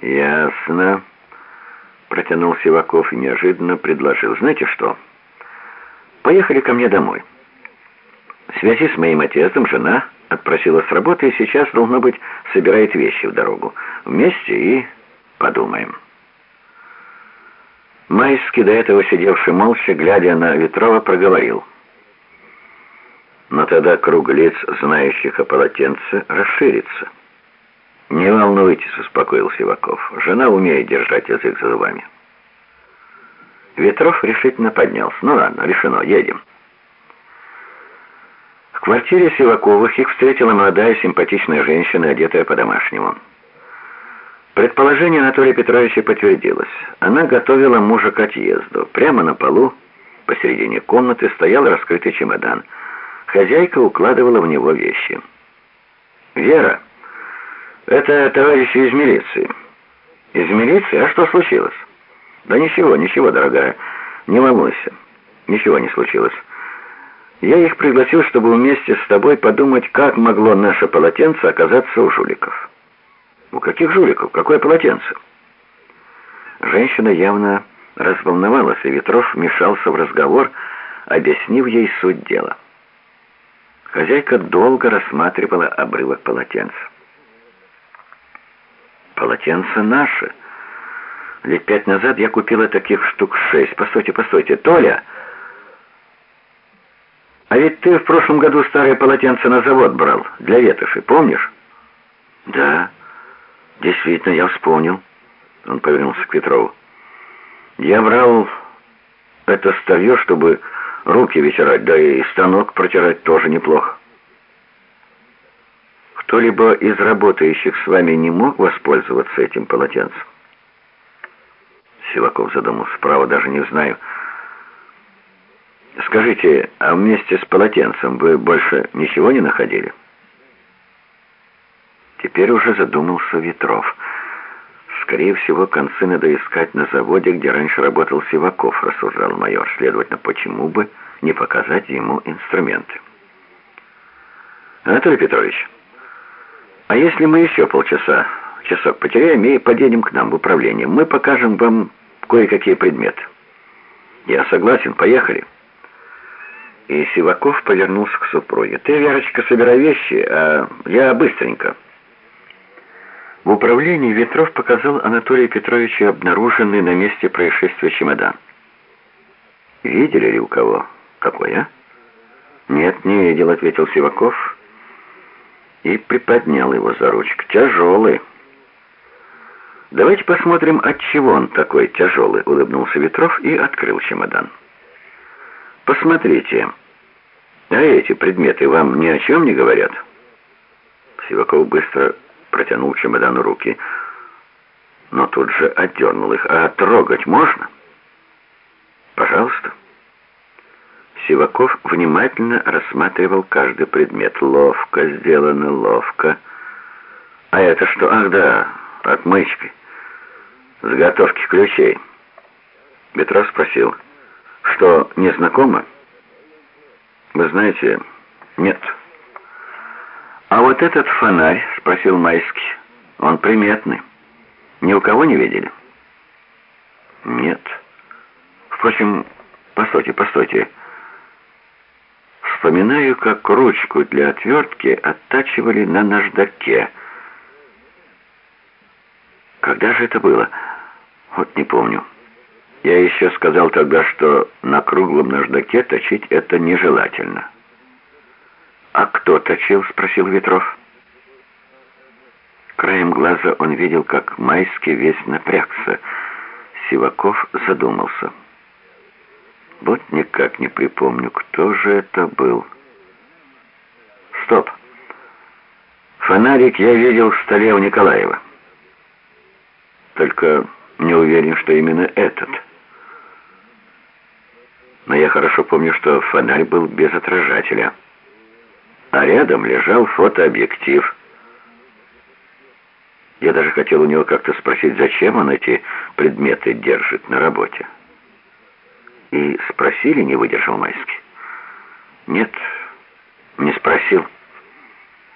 «Ясно», — протянул Сиваков и неожиданно предложил. «Знаете что? Поехали ко мне домой. В связи с моим отъездом жена отпросилась с работы и сейчас, должно быть, собирает вещи в дорогу. Вместе и подумаем». Майский, до этого сидевший молча, глядя на Ветрова, проговорил. Но тогда круг лиц, знающих о полотенце, расширится. «Не волнуйтесь», — успокоил Сиваков. «Жена умеет держать язык за зубами». Ветров решительно поднялся. «Ну ладно, решено, едем». В квартире Сиваковых их встретила молодая симпатичная женщина, одетая по-домашнему. Предположение Анатолия Петровича подтвердилось. Она готовила мужа к отъезду. Прямо на полу, посередине комнаты, стоял раскрытый чемодан. Хозяйка укладывала в него вещи. «Вера!» «Это товарищи из милиции». «Из милиции? А что случилось?» «Да ничего, ничего, дорогая, не волнуйся. Ничего не случилось. Я их пригласил, чтобы вместе с тобой подумать, как могло наше полотенце оказаться у жуликов». «У каких жуликов? Какое полотенце?» Женщина явно разволновалась, и Ветров вмешался в разговор, объяснив ей суть дела. Хозяйка долго рассматривала обрывок полотенца. Полотенце наше. Лет пять назад я купила таких штук шесть. Постойте, постойте. Толя! А ведь ты в прошлом году старое полотенце на завод брал, для ветоши, помнишь? Да, действительно, я вспомнил. Он повернулся к Петрову. Я брал это старье, чтобы руки вытирать, да и станок протирать тоже неплохо. Кто-либо из работающих с вами не мог воспользоваться этим полотенцем? Силаков задумался. Право даже не знаю. Скажите, а вместе с полотенцем вы больше ничего не находили? Теперь уже задумался Ветров. Скорее всего, концы надо искать на заводе, где раньше работал Сиваков, рассуждал майор. Следовательно, почему бы не показать ему инструменты? Анатолий Петрович, а если мы еще полчаса, часок потеряем и подъедем к нам в управление, мы покажем вам кое-какие предметы. Я согласен, поехали. И Сиваков повернулся к супруге. Ты, Верочка, собирай вещи, а я быстренько. В управлении Ветров показал Анатолию Петровичу обнаруженный на месте происшествия чемодан. «Видели ли у кого? Какой, а?» «Нет, не видел», — ответил Сиваков и приподнял его за ручку. «Тяжелый». «Давайте посмотрим, от чего он такой тяжелый», — улыбнулся Ветров и открыл чемодан. «Посмотрите, а эти предметы вам ни о чем не говорят?» Сиваков быстро протянул чемодану руки, но тут же отдернул их. «А трогать можно?» «Пожалуйста». Сиваков внимательно рассматривал каждый предмет. Ловко сделано, ловко. А это что? Ах, да, отмычкой. Заготовки ключей. Петров спросил, что, не знакомо? Вы знаете, нет. А вот этот фонарь, спросил Майский, он приметный. Ни у кого не видели? Нет. Впрочем, постойте, постойте. Вспоминаю, как ручку для отвертки оттачивали на наждаке. Когда же это было? Вот не помню. Я еще сказал тогда, что на круглом наждаке точить это нежелательно. «А кто точил?» — спросил Ветров. Краем глаза он видел, как Майский весь напрягся. Сиваков задумался. Вот никак не припомню, кто же это был. Стоп. Фонарик я видел в столе у Николаева. Только не уверен, что именно этот. Но я хорошо помню, что фонарь был без отражателя. А рядом лежал фотообъектив. Я даже хотел у него как-то спросить, зачем он эти предметы держит на работе. И спросили, не выдержал Майский. Нет, не спросил.